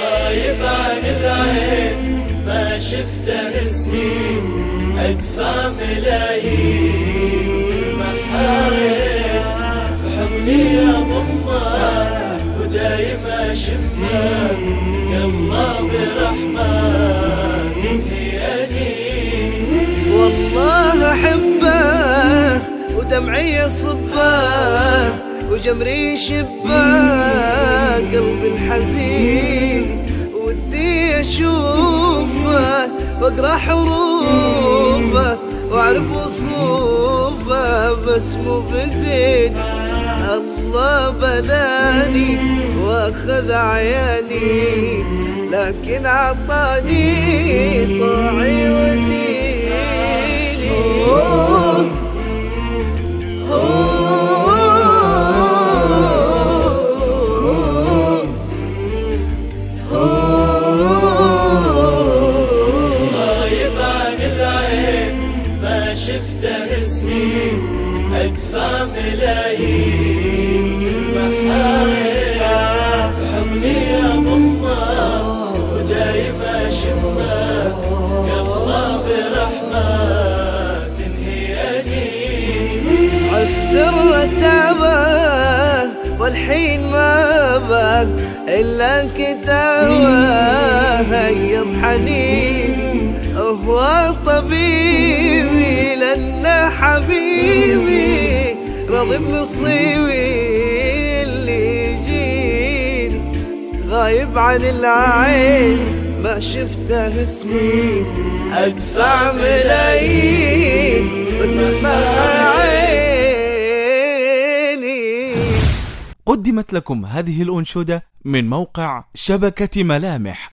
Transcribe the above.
غايب عن العين ما شفته سنين أدفع ملايين محايل يا ضمه ودايم أشمها يا الله برحمة انهياني والله أحبه ودمعي يصبه وجمري شبه قلبي الحزين. أشوفه وأقرأ حروفه وأعرف وصوفه بس مو بدين. الله بلاني وأخذ عياني لكن عطاني شفته سنين أكفى ملايين. محايل في حضني أضمه ودايم أشمه يلا برحمة تنهي أنين. عفت الرتابة والحين ما بال إلا الكتابة هيض حنين هو طبيبي لأن حبيبي راضي بنصيبي اللي يجيني. غايب عن العين ما شفته سنين. أدفع ملايين وتمنى عيني. قدمت لكم هذه الأنشودة من موقع شبكة ملامح.